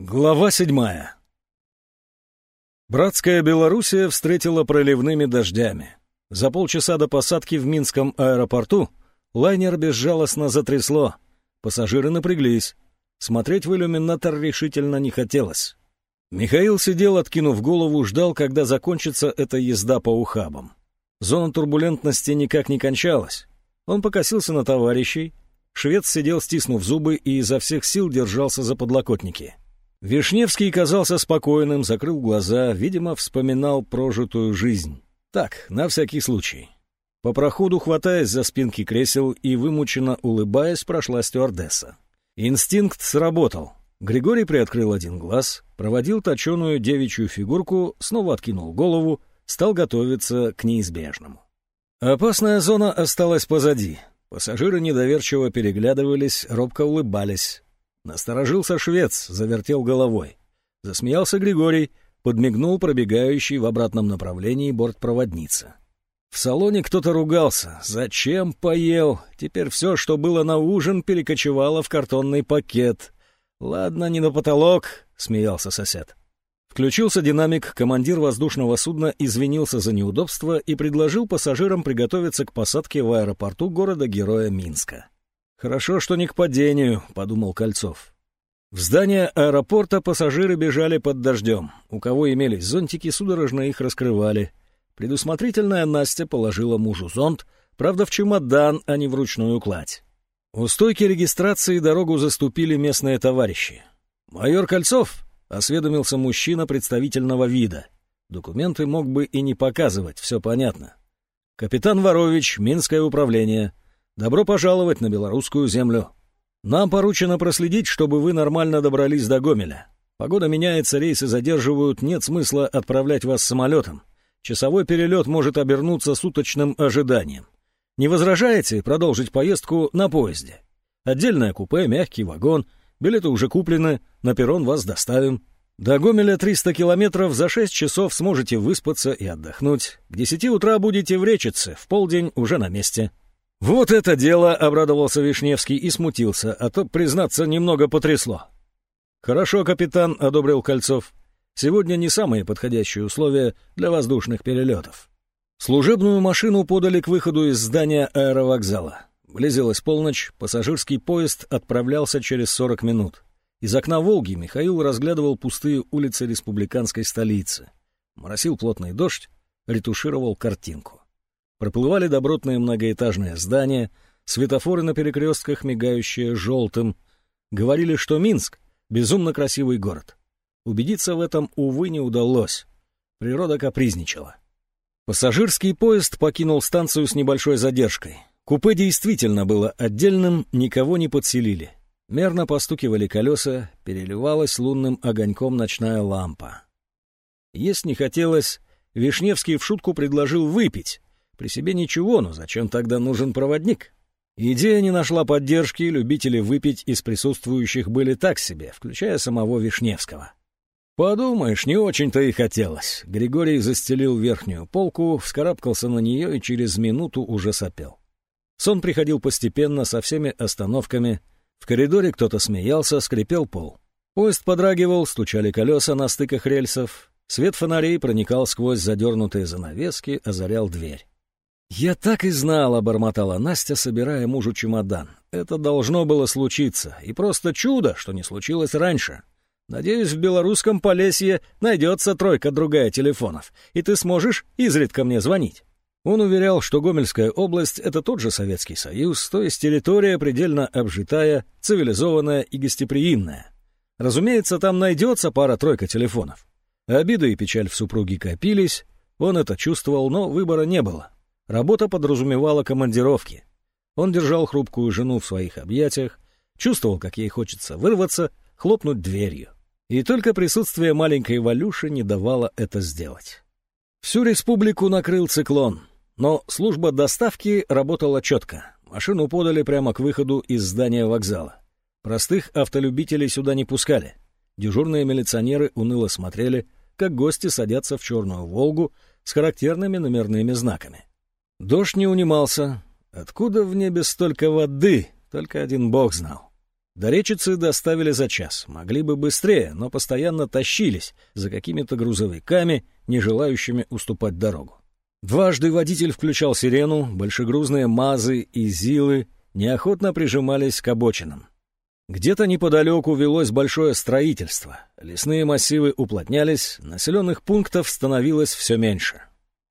Глава седьмая. Братская Белоруссия встретила проливными дождями. За полчаса до посадки в Минском аэропорту лайнер безжалостно затрясло. Пассажиры напряглись. Смотреть в иллюминатор решительно не хотелось. Михаил сидел, откинув голову, ждал, когда закончится эта езда по ухабам. Зона турбулентности никак не кончалась. Он покосился на товарищей. Швед сидел, стиснув зубы, и изо всех сил держался за подлокотники. Вишневский казался спокойным, закрыл глаза, видимо, вспоминал прожитую жизнь. Так, на всякий случай. По проходу, хватаясь за спинки кресел и вымученно улыбаясь, прошла стюардесса. Инстинкт сработал. Григорий приоткрыл один глаз, проводил точеную девичью фигурку, снова откинул голову, стал готовиться к неизбежному. Опасная зона осталась позади. Пассажиры недоверчиво переглядывались, робко улыбались. Насторожился швец, завертел головой. Засмеялся Григорий, подмигнул пробегающий в обратном направлении бортпроводница. В салоне кто-то ругался. Зачем поел? Теперь все, что было на ужин, перекочевало в картонный пакет. Ладно, не на потолок, смеялся сосед. Включился динамик, командир воздушного судна извинился за неудобство и предложил пассажирам приготовиться к посадке в аэропорту города-героя Минска. «Хорошо, что не к падению», — подумал Кольцов. В здание аэропорта пассажиры бежали под дождем. У кого имелись зонтики, судорожно их раскрывали. Предусмотрительная Настя положила мужу зонт, правда, в чемодан, а не в ручную кладь. У стойки регистрации дорогу заступили местные товарищи. «Майор Кольцов», — осведомился мужчина представительного вида. Документы мог бы и не показывать, все понятно. «Капитан Ворович, Минское управление. Добро пожаловать на белорусскую землю. Нам поручено проследить, чтобы вы нормально добрались до Гомеля. Погода меняется, рейсы задерживают, нет смысла отправлять вас самолетом. Часовой перелет может обернуться суточным ожиданием. Не возражаете продолжить поездку на поезде? Отдельное купе, мягкий вагон, билеты уже куплены, на перрон вас доставим. До Гомеля 300 километров, за 6 часов сможете выспаться и отдохнуть. К 10 утра будете в Речице, в полдень уже на месте. «Вот это дело!» — обрадовался Вишневский и смутился, а то, признаться, немного потрясло. «Хорошо, капитан», — одобрил Кольцов. «Сегодня не самые подходящие условия для воздушных перелетов». Служебную машину подали к выходу из здания аэровокзала. Близилась полночь, пассажирский поезд отправлялся через 40 минут. Из окна «Волги» Михаил разглядывал пустые улицы республиканской столицы. Моросил плотный дождь, ретушировал картинку. Проплывали добротные многоэтажные здания, светофоры на перекрестках, мигающие желтым. Говорили, что Минск — безумно красивый город. Убедиться в этом, увы, не удалось. Природа капризничала. Пассажирский поезд покинул станцию с небольшой задержкой. Купе действительно было отдельным, никого не подселили. Мерно постукивали колеса, переливалась лунным огоньком ночная лампа. Есть не хотелось, Вишневский в шутку предложил выпить, при себе ничего, но зачем тогда нужен проводник? Идея не нашла поддержки, любители выпить из присутствующих были так себе, включая самого Вишневского. Подумаешь, не очень-то и хотелось. Григорий застелил верхнюю полку, вскарабкался на нее и через минуту уже сопел. Сон приходил постепенно, со всеми остановками. В коридоре кто-то смеялся, скрипел пол. Поезд подрагивал, стучали колеса на стыках рельсов. Свет фонарей проникал сквозь задернутые занавески, озарял дверь. «Я так и знала», — бормотала Настя, собирая мужу чемодан. «Это должно было случиться, и просто чудо, что не случилось раньше. Надеюсь, в белорусском Полесье найдется тройка-другая телефонов, и ты сможешь изредка мне звонить». Он уверял, что Гомельская область — это тот же Советский Союз, то есть территория предельно обжитая, цивилизованная и гостеприимная. Разумеется, там найдется пара-тройка телефонов. Обида и печаль в супруге копились, он это чувствовал, но выбора не было. Работа подразумевала командировки. Он держал хрупкую жену в своих объятиях, чувствовал, как ей хочется вырваться, хлопнуть дверью. И только присутствие маленькой Валюши не давало это сделать. Всю республику накрыл циклон, но служба доставки работала четко. Машину подали прямо к выходу из здания вокзала. Простых автолюбителей сюда не пускали. Дежурные милиционеры уныло смотрели, как гости садятся в черную «Волгу» с характерными номерными знаками. Дождь не унимался. Откуда в небе столько воды, только один бог знал. До речицы доставили за час. Могли бы быстрее, но постоянно тащились за какими-то грузовиками, не желающими уступать дорогу. Дважды водитель включал сирену, большегрузные МАЗы и ЗИЛы неохотно прижимались к обочинам. Где-то неподалеку велось большое строительство. Лесные массивы уплотнялись, населенных пунктов становилось все меньше.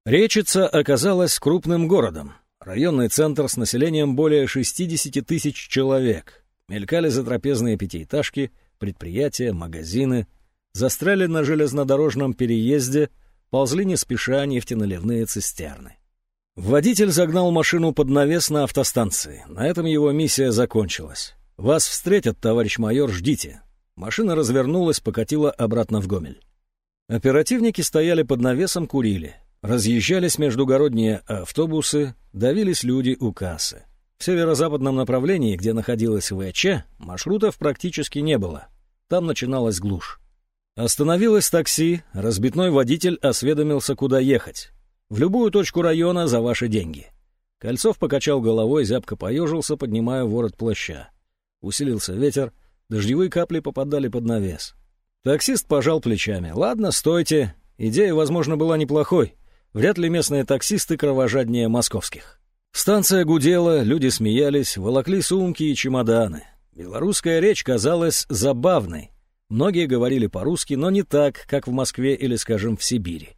Речица оказалась крупным городом. Районный центр с населением более 60 тысяч человек. Мелькали затрапезные пятиэтажки, предприятия, магазины. Застряли на железнодорожном переезде, ползли не спеша нефтеналивные цистерны. Водитель загнал машину под навес на автостанции. На этом его миссия закончилась. «Вас встретят, товарищ майор, ждите». Машина развернулась, покатила обратно в Гомель. Оперативники стояли под навесом, курили. Разъезжались междугородние автобусы, давились люди у кассы. В северо-западном направлении, где находилась ВЧ, маршрутов практически не было. Там начиналась глушь. Остановилось такси, разбитной водитель осведомился, куда ехать. В любую точку района за ваши деньги. Кольцов покачал головой, зябко поежился, поднимая ворот плаща. Усилился ветер, дождевые капли попадали под навес. Таксист пожал плечами. «Ладно, стойте. Идея, возможно, была неплохой. Вряд ли местные таксисты кровожаднее московских». Станция гудела, люди смеялись, волокли сумки и чемоданы. Белорусская речь казалась забавной. Многие говорили по-русски, но не так, как в Москве или, скажем, в Сибири.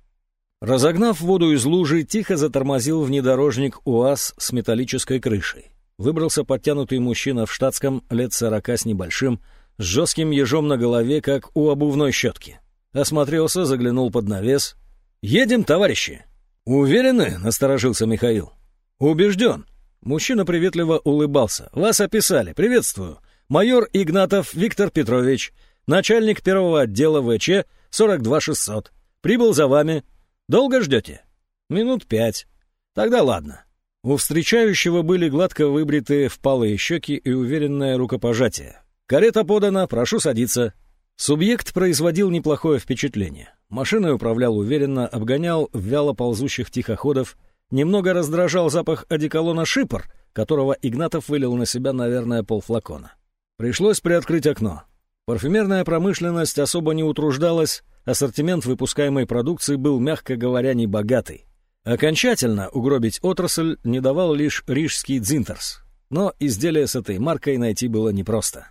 Разогнав воду из лужи, тихо затормозил внедорожник УАЗ с металлической крышей. Выбрался подтянутый мужчина в штатском, лет сорока с небольшим, с жестким ежом на голове, как у обувной щетки. Осмотрелся, заглянул под навес. «Едем, товарищи!» «Уверены?» — насторожился Михаил. «Убежден». Мужчина приветливо улыбался. «Вас описали. Приветствую. Майор Игнатов Виктор Петрович, начальник первого отдела ВЧ 42600. Прибыл за вами. Долго ждете?» «Минут пять». «Тогда ладно». У встречающего были гладко выбритые впалые щеки и уверенное рукопожатие. «Карета подана, прошу садиться». Субъект производил неплохое впечатление. Машиной управлял уверенно, обгонял вяло ползущих тихоходов, Немного раздражал запах одеколона «Шипр», которого Игнатов вылил на себя, наверное, полфлакона. Пришлось приоткрыть окно. Парфюмерная промышленность особо не утруждалась, ассортимент выпускаемой продукции был, мягко говоря, небогатый. Окончательно угробить отрасль не давал лишь рижский «Дзинтерс». Но изделие с этой маркой найти было непросто.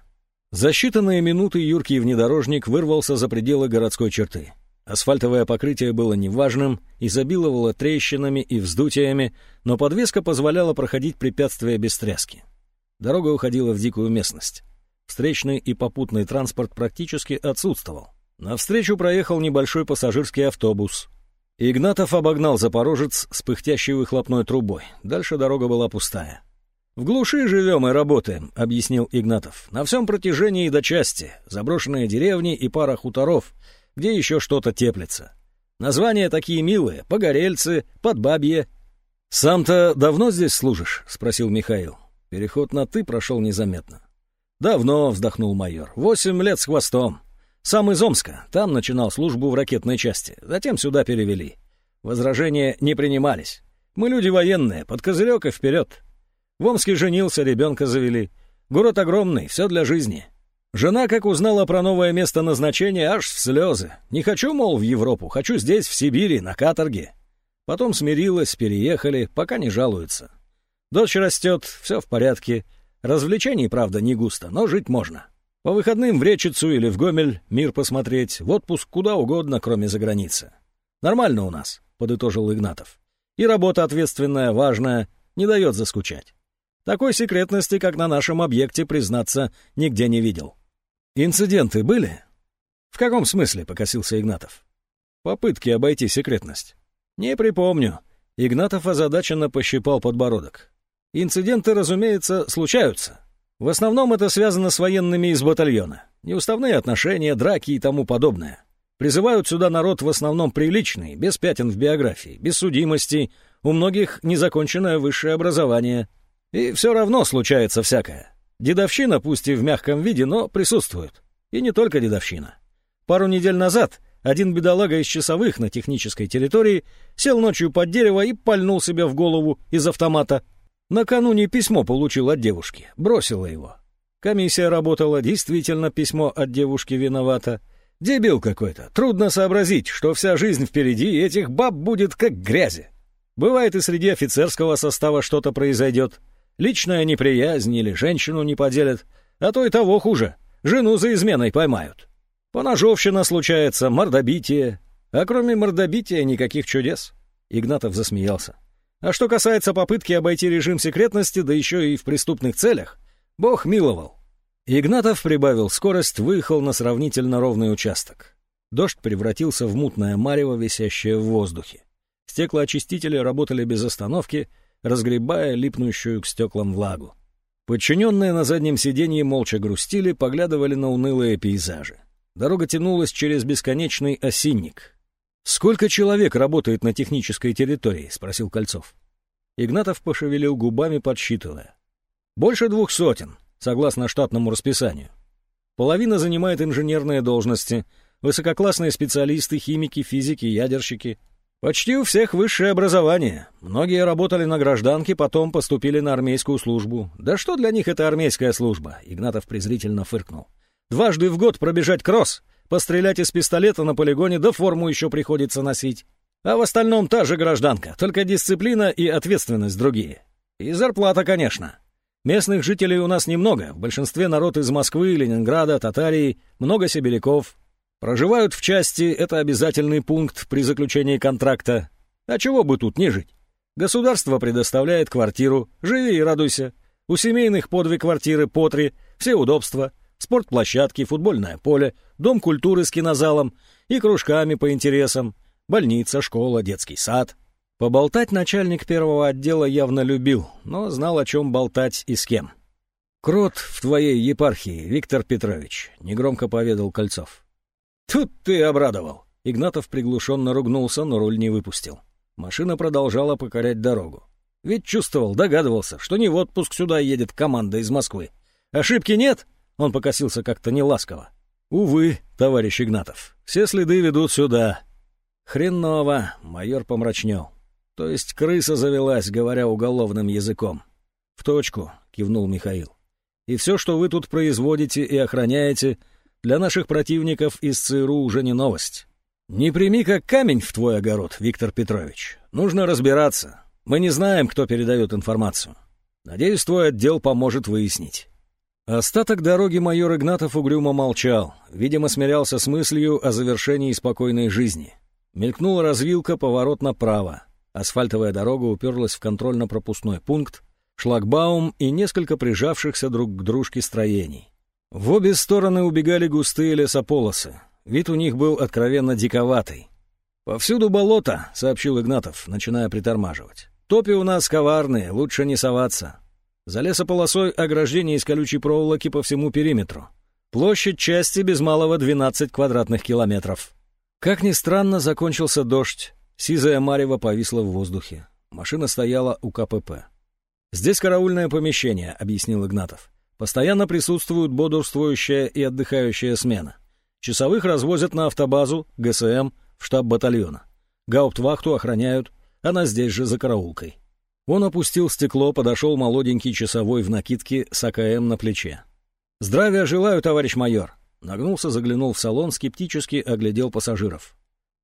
За считанные минуты юркий внедорожник вырвался за пределы городской черты. Асфальтовое покрытие было неважным, изобиловало трещинами и вздутиями, но подвеска позволяла проходить препятствия без тряски. Дорога уходила в дикую местность. Встречный и попутный транспорт практически отсутствовал. Навстречу проехал небольшой пассажирский автобус. Игнатов обогнал Запорожец с пыхтящей выхлопной трубой. Дальше дорога была пустая. «В глуши живем и работаем», — объяснил Игнатов. «На всем протяжении до части. Заброшенные деревни и пара хуторов — где еще что-то теплится. Названия такие милые — Погорельцы, Подбабье. «Сам-то давно здесь служишь?» — спросил Михаил. Переход на «ты» прошел незаметно. «Давно», — вздохнул майор. «Восемь лет с хвостом. Сам из Омска. Там начинал службу в ракетной части. Затем сюда перевели. Возражения не принимались. Мы люди военные, под козырек и вперед. В Омске женился, ребенка завели. Город огромный, все для жизни. Жена, как узнала про новое место назначения, аж в слезы. Не хочу, мол, в Европу, хочу здесь, в Сибири, на каторге. Потом смирилась, переехали, пока не жалуются. Дочь растет, все в порядке. Развлечений, правда, не густо, но жить можно. По выходным в Речицу или в Гомель мир посмотреть, в отпуск куда угодно, кроме за границы. Нормально у нас, подытожил Игнатов. И работа ответственная, важная, не дает заскучать. Такой секретности, как на нашем объекте, признаться, нигде не видел. «Инциденты были?» «В каком смысле?» — покосился Игнатов. «Попытки обойти секретность». «Не припомню». Игнатов озадаченно пощипал подбородок. «Инциденты, разумеется, случаются. В основном это связано с военными из батальона. Неуставные отношения, драки и тому подобное. Призывают сюда народ в основном приличный, без пятен в биографии, без судимости, у многих незаконченное высшее образование. И все равно случается всякое. Дедовщина, пусть и в мягком виде, но присутствует. И не только дедовщина. Пару недель назад один бедолага из часовых на технической территории сел ночью под дерево и пальнул себя в голову из автомата. Накануне письмо получил от девушки, бросила его. Комиссия работала, действительно письмо от девушки виновата. Дебил какой-то. Трудно сообразить, что вся жизнь впереди, этих баб будет как грязи. Бывает и среди офицерского состава что-то произойдет. Личная неприязнь или женщину не поделят, а то и того хуже. Жену за изменой поймают. Поножовщина случается, мордобитие. А кроме мордобития никаких чудес. Игнатов засмеялся. А что касается попытки обойти режим секретности, да еще и в преступных целях, бог миловал. Игнатов прибавил скорость, выехал на сравнительно ровный участок. Дождь превратился в мутное марево, висящее в воздухе. Стеклоочистители работали без остановки, разгребая липнущую к стеклам влагу. Подчиненные на заднем сиденье молча грустили, поглядывали на унылые пейзажи. Дорога тянулась через бесконечный осинник. «Сколько человек работает на технической территории?» — спросил Кольцов. Игнатов пошевелил губами, подсчитывая. «Больше двух сотен, согласно штатному расписанию. Половина занимает инженерные должности, высококлассные специалисты, химики, физики, ядерщики — Почти у всех высшее образование. Многие работали на гражданке, потом поступили на армейскую службу. Да что для них это армейская служба? Игнатов презрительно фыркнул. Дважды в год пробежать кросс, пострелять из пистолета на полигоне, да форму еще приходится носить. А в остальном та же гражданка, только дисциплина и ответственность другие. И зарплата, конечно. Местных жителей у нас немного, в большинстве народ из Москвы, Ленинграда, Татарии, много сибиряков, Проживают в части, это обязательный пункт при заключении контракта. А чего бы тут не жить? Государство предоставляет квартиру, живи и радуйся. У семейных по две квартиры, по три, все удобства, спортплощадки, футбольное поле, дом культуры с кинозалом и кружками по интересам, больница, школа, детский сад. Поболтать начальник первого отдела явно любил, но знал, о чем болтать и с кем. «Крот в твоей епархии, Виктор Петрович», — негромко поведал Кольцов. «Тут ты обрадовал!» Игнатов приглушенно ругнулся, но руль не выпустил. Машина продолжала покорять дорогу. Ведь чувствовал, догадывался, что не в отпуск сюда едет команда из Москвы. Ошибки нет? Он покосился как-то неласково. Увы, товарищ Игнатов, все следы ведут сюда. Хреново, майор помрачнел. То есть крыса завелась, говоря уголовным языком. В точку, кивнул Михаил. И все, что вы тут производите и охраняете, для наших противников из ЦРУ уже не новость. Не прими как камень в твой огород, Виктор Петрович. Нужно разбираться. Мы не знаем, кто передает информацию. Надеюсь, твой отдел поможет выяснить. Остаток дороги майор Игнатов угрюмо молчал, видимо, смирялся с мыслью о завершении спокойной жизни. Мелькнула развилка, поворот направо. Асфальтовая дорога уперлась в контрольно-пропускной пункт, шлагбаум и несколько прижавшихся друг к дружке строений. В обе стороны убегали густые лесополосы. Вид у них был откровенно диковатый. «Повсюду болото», — сообщил Игнатов, начиная притормаживать. «Топи у нас коварные, лучше не соваться. За лесополосой ограждение из колючей проволоки по всему периметру. Площадь части без малого 12 квадратных километров». Как ни странно, закончился дождь. Сизая марево повисла в воздухе. Машина стояла у КПП. «Здесь караульное помещение», — объяснил Игнатов. Постоянно присутствуют бодрствующая и отдыхающая смена. Часовых развозят на автобазу, ГСМ, в штаб батальона. Гауптвахту охраняют, она здесь же за караулкой. Он опустил стекло, подошел молоденький часовой в накидке с АКМ на плече. «Здравия желаю, товарищ майор!» Нагнулся, заглянул в салон, скептически оглядел пассажиров.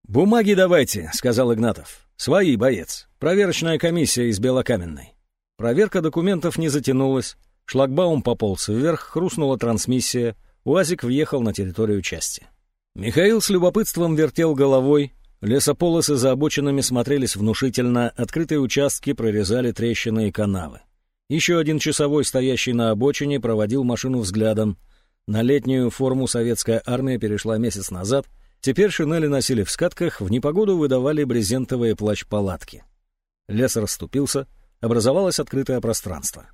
«Бумаги давайте», — сказал Игнатов. «Свои, боец. Проверочная комиссия из Белокаменной». Проверка документов не затянулась. Шлагбаум пополз вверх, хрустнула трансмиссия, УАЗик въехал на территорию части. Михаил с любопытством вертел головой, лесополосы за обочинами смотрелись внушительно, открытые участки прорезали трещины и канавы. Еще один часовой, стоящий на обочине, проводил машину взглядом. На летнюю форму советская армия перешла месяц назад, теперь шинели носили в скатках, в непогоду выдавали брезентовые плащ-палатки. Лес расступился, образовалось открытое пространство.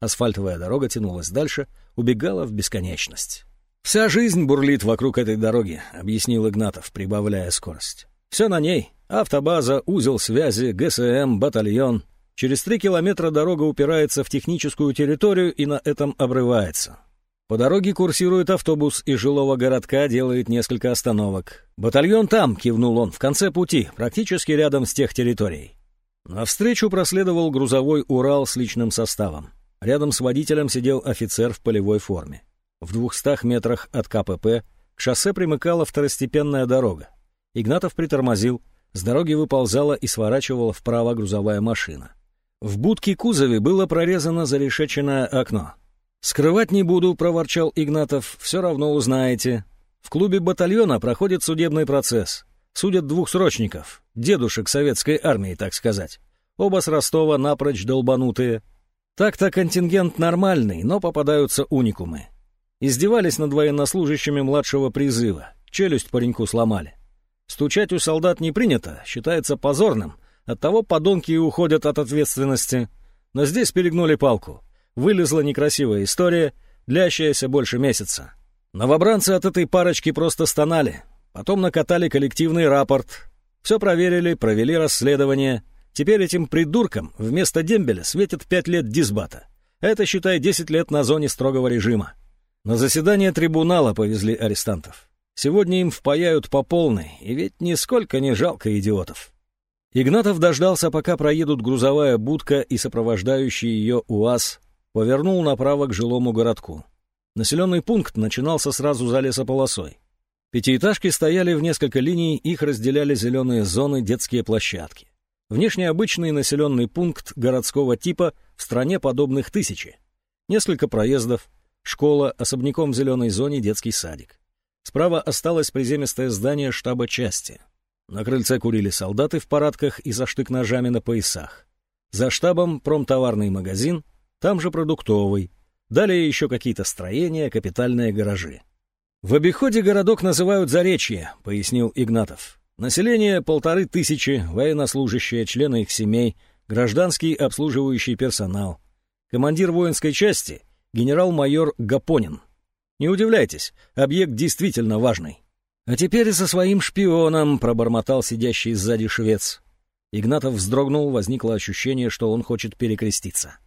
Асфальтовая дорога тянулась дальше, убегала в бесконечность. «Вся жизнь бурлит вокруг этой дороги», — объяснил Игнатов, прибавляя скорость. «Все на ней. Автобаза, узел связи, ГСМ, батальон. Через три километра дорога упирается в техническую территорию и на этом обрывается. По дороге курсирует автобус из жилого городка, делает несколько остановок. «Батальон там», — кивнул он, — «в конце пути, практически рядом с тех территорией». Навстречу проследовал грузовой «Урал» с личным составом. Рядом с водителем сидел офицер в полевой форме. В двухстах метрах от КПП к шоссе примыкала второстепенная дорога. Игнатов притормозил, с дороги выползала и сворачивала вправо грузовая машина. В будке кузове было прорезано зарешеченное окно. «Скрывать не буду», — проворчал Игнатов, — «все равно узнаете. В клубе батальона проходит судебный процесс. Судят двух срочников, дедушек советской армии, так сказать. Оба с Ростова напрочь долбанутые. Так-то контингент нормальный, но попадаются уникумы. Издевались над военнослужащими младшего призыва, челюсть пареньку сломали. Стучать у солдат не принято, считается позорным, оттого подонки и уходят от ответственности. Но здесь перегнули палку. Вылезла некрасивая история, длящаяся больше месяца. Новобранцы от этой парочки просто стонали. Потом накатали коллективный рапорт. Все проверили, провели расследование. Теперь этим придуркам вместо дембеля светит пять лет дисбата. Это, считай, десять лет на зоне строгого режима. На заседание трибунала повезли арестантов. Сегодня им впаяют по полной, и ведь нисколько не жалко идиотов. Игнатов дождался, пока проедут грузовая будка и сопровождающий ее УАЗ, повернул направо к жилому городку. Населенный пункт начинался сразу за лесополосой. Пятиэтажки стояли в несколько линий, их разделяли зеленые зоны, детские площадки. Внешне обычный населенный пункт городского типа в стране подобных тысячи. Несколько проездов, школа, особняком в зеленой зоне детский садик. Справа осталось приземистое здание штаба части. На крыльце курили солдаты в парадках и за штык-ножами на поясах. За штабом промтоварный магазин, там же продуктовый. Далее еще какие-то строения, капитальные гаражи. «В обиходе городок называют Заречье», — пояснил Игнатов. «Население полторы тысячи, военнослужащие, члены их семей, гражданский обслуживающий персонал. Командир воинской части — генерал-майор Гапонин. Не удивляйтесь, объект действительно важный. А теперь со своим шпионом пробормотал сидящий сзади швец. Игнатов вздрогнул, возникло ощущение, что он хочет перекреститься.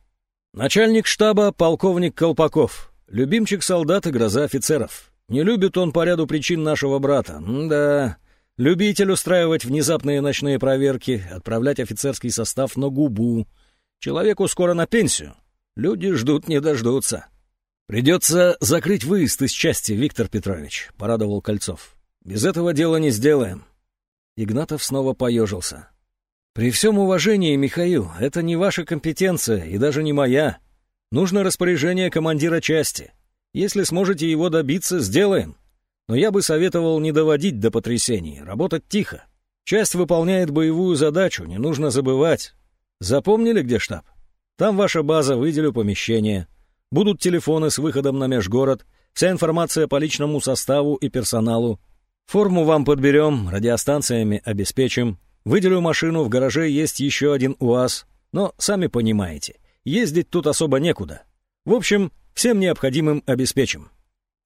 Начальник штаба — полковник Колпаков, любимчик солдат и гроза офицеров. Не любит он по ряду причин нашего брата. М да, любитель устраивать внезапные ночные проверки, отправлять офицерский состав на губу. Человеку скоро на пенсию. Люди ждут не дождутся. «Придется закрыть выезд из части, Виктор Петрович», — порадовал Кольцов. «Без этого дела не сделаем». Игнатов снова поежился. «При всем уважении, Михаил, это не ваша компетенция и даже не моя. Нужно распоряжение командира части. Если сможете его добиться, сделаем. Но я бы советовал не доводить до потрясений, работать тихо. Часть выполняет боевую задачу, не нужно забывать. Запомнили, где штаб? Там ваша база, выделю помещение. Будут телефоны с выходом на межгород, вся информация по личному составу и персоналу. Форму вам подберем, радиостанциями обеспечим. Выделю машину, в гараже есть еще один УАЗ. Но, сами понимаете, ездить тут особо некуда. В общем, всем необходимым обеспечим.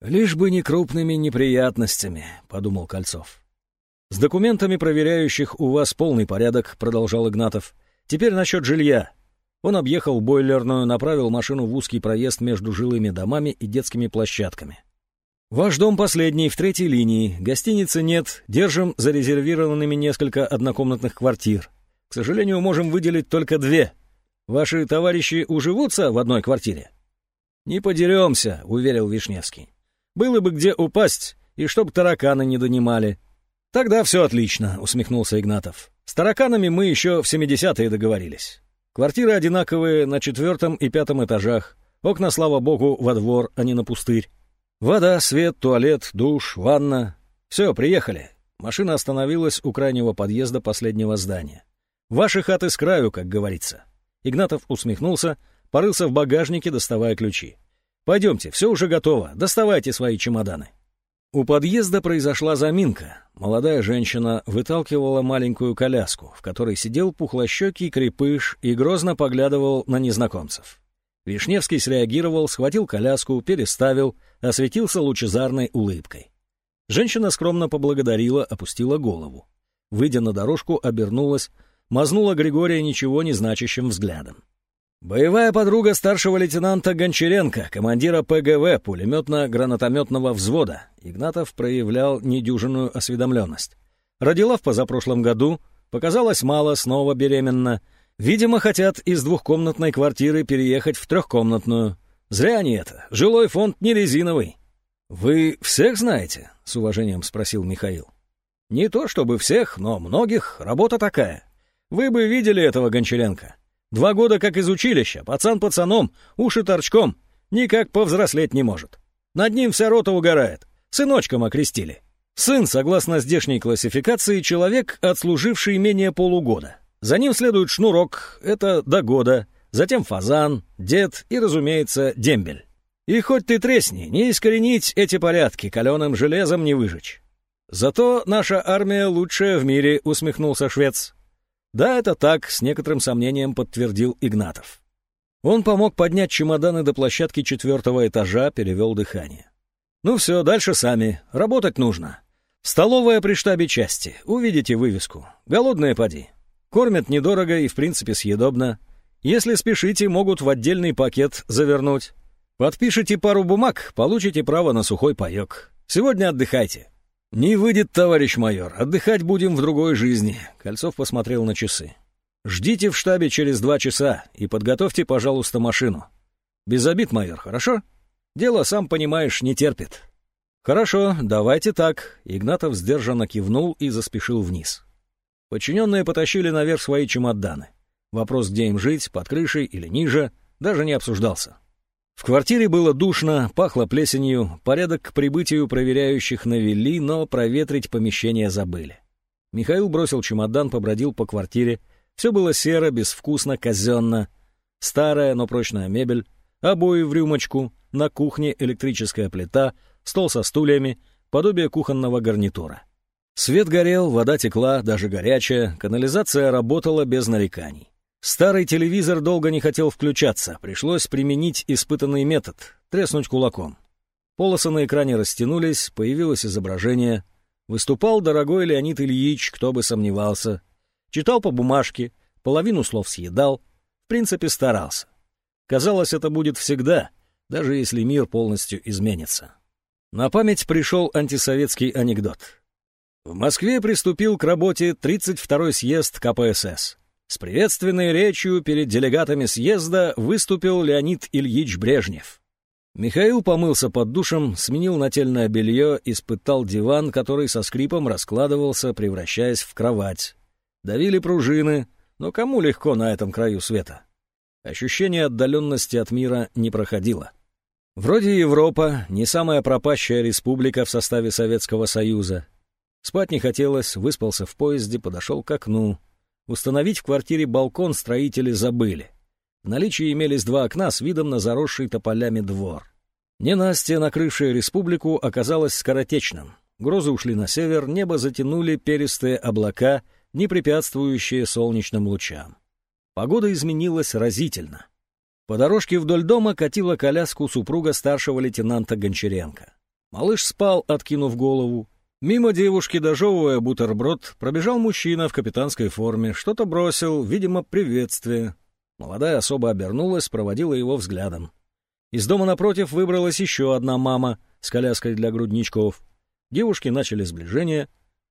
«Лишь бы не крупными неприятностями», — подумал Кольцов. «С документами проверяющих у вас полный порядок», — продолжал Игнатов. «Теперь насчет жилья. Он объехал бойлерную, направил машину в узкий проезд между жилыми домами и детскими площадками. «Ваш дом последний, в третьей линии. Гостиницы нет. Держим зарезервированными несколько однокомнатных квартир. К сожалению, можем выделить только две. Ваши товарищи уживутся в одной квартире?» «Не подеремся», — уверил Вишневский. «Было бы где упасть, и чтоб тараканы не донимали». «Тогда все отлично», — усмехнулся Игнатов. «С тараканами мы еще в 70-е договорились. Квартиры одинаковые на четвертом и пятом этажах. Окна, слава богу, во двор, а не на пустырь. Вода, свет, туалет, душ, ванна. Все, приехали. Машина остановилась у крайнего подъезда последнего здания. Ваши хаты с краю, как говорится. Игнатов усмехнулся, порылся в багажнике, доставая ключи. Пойдемте, все уже готово, доставайте свои чемоданы. У подъезда произошла заминка. Молодая женщина выталкивала маленькую коляску, в которой сидел пухлощекий крепыш и грозно поглядывал на незнакомцев. Вишневский среагировал, схватил коляску, переставил, осветился лучезарной улыбкой. Женщина скромно поблагодарила, опустила голову. Выйдя на дорожку, обернулась, мазнула Григория ничего не значащим взглядом. Боевая подруга старшего лейтенанта Гончаренко, командира ПГВ пулеметно-гранатометного взвода, Игнатов проявлял недюжинную осведомленность. Родила в позапрошлом году, показалось мало, снова беременна. Видимо, хотят из двухкомнатной квартиры переехать в трехкомнатную. Зря они это. Жилой фонд не резиновый. «Вы всех знаете?» — с уважением спросил Михаил. «Не то чтобы всех, но многих. Работа такая. Вы бы видели этого Гончаренко. Два года как из училища, пацан пацаном, уши торчком. Никак повзрослеть не может. Над ним вся рота угорает. Сыночком окрестили. Сын, согласно здешней классификации, человек, отслуживший менее полугода. За ним следует шнурок, это до года, затем фазан, дед и, разумеется, дембель. И хоть ты тресни, не искоренить эти порядки, каленым железом не выжечь. Зато наша армия лучшая в мире, усмехнулся швец. Да, это так, с некоторым сомнением подтвердил Игнатов. Он помог поднять чемоданы до площадки четвертого этажа, перевел дыхание. Ну все, дальше сами, работать нужно. Столовая при штабе части. Увидите вывеску. Голодные поди. Кормят недорого и, в принципе, съедобно. Если спешите, могут в отдельный пакет завернуть. Подпишите пару бумаг, получите право на сухой паёк. Сегодня отдыхайте. Не выйдет, товарищ майор. Отдыхать будем в другой жизни. Кольцов посмотрел на часы. Ждите в штабе через два часа и подготовьте, пожалуйста, машину. Без обид, майор, хорошо? Дело, сам понимаешь, не терпит. «Хорошо, давайте так», — Игнатов сдержанно кивнул и заспешил вниз. Подчиненные потащили наверх свои чемоданы. Вопрос, где им жить, под крышей или ниже, даже не обсуждался. В квартире было душно, пахло плесенью, порядок к прибытию проверяющих навели, но проветрить помещение забыли. Михаил бросил чемодан, побродил по квартире. Все было серо, безвкусно, казенно. Старая, но прочная мебель, обои в рюмочку, на кухне электрическая плита — стол со стульями, подобие кухонного гарнитура. Свет горел, вода текла, даже горячая, канализация работала без нареканий. Старый телевизор долго не хотел включаться, пришлось применить испытанный метод — треснуть кулаком. Полосы на экране растянулись, появилось изображение. Выступал дорогой Леонид Ильич, кто бы сомневался. Читал по бумажке, половину слов съедал, в принципе старался. Казалось, это будет всегда, даже если мир полностью изменится. На память пришел антисоветский анекдот. В Москве приступил к работе 32-й съезд КПСС. С приветственной речью перед делегатами съезда выступил Леонид Ильич Брежнев. Михаил помылся под душем, сменил нательное белье, испытал диван, который со скрипом раскладывался, превращаясь в кровать. Давили пружины, но кому легко на этом краю света? Ощущение отдаленности от мира не проходило. Вроде Европа, не самая пропащая республика в составе Советского Союза. Спать не хотелось, выспался в поезде, подошел к окну. Установить в квартире балкон строители забыли. В наличии имелись два окна с видом на заросший тополями двор. Ненастье, накрывшее республику, оказалось скоротечным. Грозы ушли на север, небо затянули перистые облака, не препятствующие солнечным лучам. Погода изменилась разительно — по дорожке вдоль дома катила коляску супруга старшего лейтенанта Гончаренко. Малыш спал, откинув голову. Мимо девушки, дожевывая бутерброд, пробежал мужчина в капитанской форме, что-то бросил, видимо, приветствие. Молодая особа обернулась, проводила его взглядом. Из дома напротив выбралась еще одна мама с коляской для грудничков. Девушки начали сближение.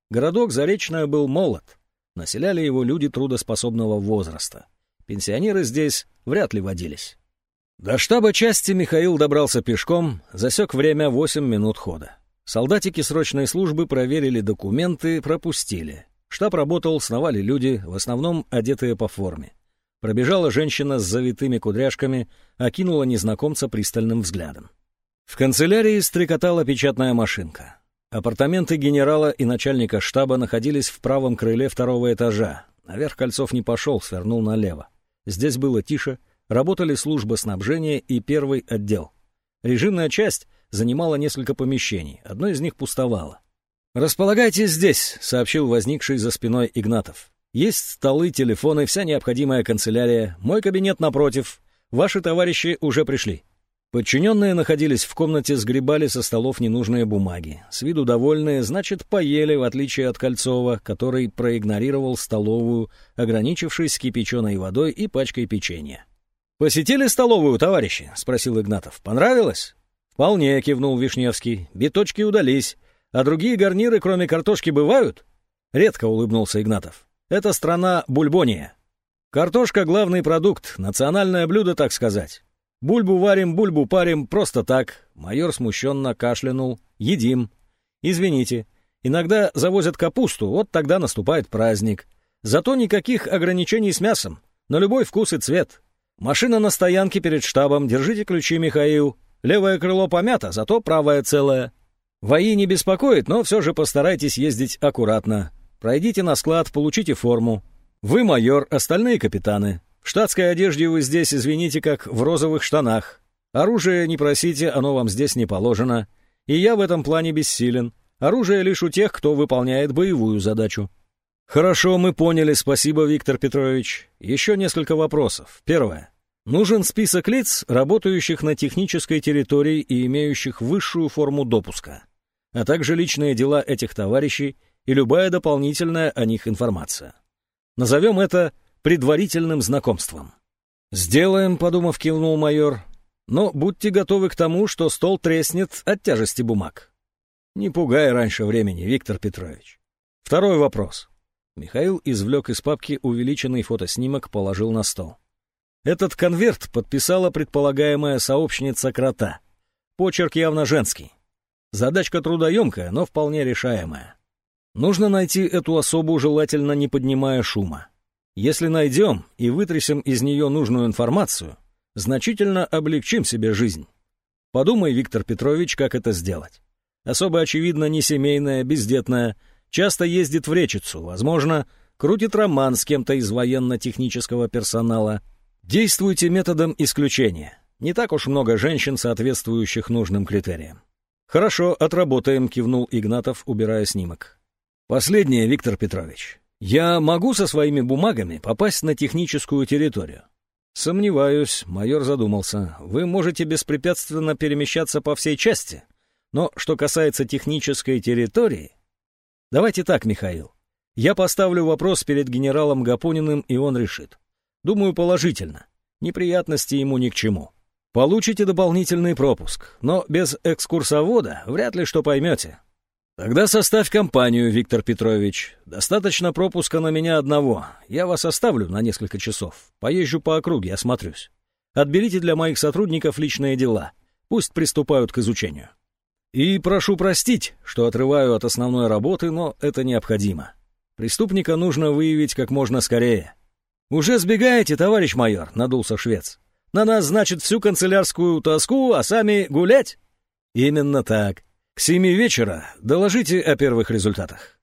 Городок Заречная был молод. Населяли его люди трудоспособного возраста. Пенсионеры здесь вряд ли водились. До штаба части Михаил добрался пешком, засек время 8 минут хода. Солдатики срочной службы проверили документы, пропустили. Штаб работал, сновали люди, в основном одетые по форме. Пробежала женщина с завитыми кудряшками, окинула незнакомца пристальным взглядом. В канцелярии стрекотала печатная машинка. Апартаменты генерала и начальника штаба находились в правом крыле второго этажа. Наверх Кольцов не пошел, свернул налево. Здесь было тише, работали служба снабжения и первый отдел. Режимная часть занимала несколько помещений, одно из них пустовало. «Располагайтесь здесь», — сообщил возникший за спиной Игнатов. «Есть столы, телефоны, вся необходимая канцелярия, мой кабинет напротив. Ваши товарищи уже пришли». Подчиненные находились в комнате, сгребали со столов ненужные бумаги. С виду довольные, значит, поели, в отличие от Кольцова, который проигнорировал столовую, ограничившись кипяченой водой и пачкой печенья. «Посетили столовую, товарищи?» — спросил Игнатов. «Понравилось?» «Вполне», — кивнул Вишневский. «Биточки удались. А другие гарниры, кроме картошки, бывают?» Редко улыбнулся Игнатов. «Это страна Бульбония». Картошка — главный продукт, национальное блюдо, так сказать. Бульбу варим, бульбу парим, просто так. Майор смущенно кашлянул. Едим. Извините. Иногда завозят капусту, вот тогда наступает праздник. Зато никаких ограничений с мясом. На любой вкус и цвет. Машина на стоянке перед штабом. Держите ключи, Михаил. Левое крыло помято, зато правое целое. ВАИ не беспокоит, но все же постарайтесь ездить аккуратно. Пройдите на склад, получите форму. Вы майор, остальные капитаны. В штатской одежде вы здесь, извините, как в розовых штанах. Оружие не просите, оно вам здесь не положено. И я в этом плане бессилен. Оружие лишь у тех, кто выполняет боевую задачу. Хорошо, мы поняли, спасибо, Виктор Петрович. Еще несколько вопросов. Первое. Нужен список лиц, работающих на технической территории и имеющих высшую форму допуска, а также личные дела этих товарищей и любая дополнительная о них информация. Назовем это предварительным знакомством. «Сделаем», — подумав, кивнул майор. «Но будьте готовы к тому, что стол треснет от тяжести бумаг». «Не пугай раньше времени, Виктор Петрович». Второй вопрос. Михаил извлек из папки увеличенный фотоснимок, положил на стол. Этот конверт подписала предполагаемая сообщница Крота. Почерк явно женский. Задачка трудоемкая, но вполне решаемая. Нужно найти эту особу, желательно не поднимая шума. Если найдем и вытрясем из нее нужную информацию, значительно облегчим себе жизнь. Подумай, Виктор Петрович, как это сделать. Особо очевидно не семейная, бездетная, часто ездит в речицу, возможно, крутит роман с кем-то из военно-технического персонала. Действуйте методом исключения. Не так уж много женщин, соответствующих нужным критериям. «Хорошо, отработаем», — кивнул Игнатов, убирая снимок. «Последнее, Виктор Петрович. Я могу со своими бумагами попасть на техническую территорию? Сомневаюсь, майор задумался. Вы можете беспрепятственно перемещаться по всей части. Но что касается технической территории... Давайте так, Михаил. Я поставлю вопрос перед генералом Гапониным, и он решит. Думаю, положительно. Неприятности ему ни к чему. Получите дополнительный пропуск, но без экскурсовода вряд ли что поймете. «Тогда составь компанию, Виктор Петрович. Достаточно пропуска на меня одного. Я вас оставлю на несколько часов. Поезжу по округе, осмотрюсь. Отберите для моих сотрудников личные дела. Пусть приступают к изучению. И прошу простить, что отрываю от основной работы, но это необходимо. Преступника нужно выявить как можно скорее». «Уже сбегаете, товарищ майор?» — надулся швец. «На нас, значит, всю канцелярскую тоску, а сами гулять?» «Именно так. К семи вечера доложите о первых результатах.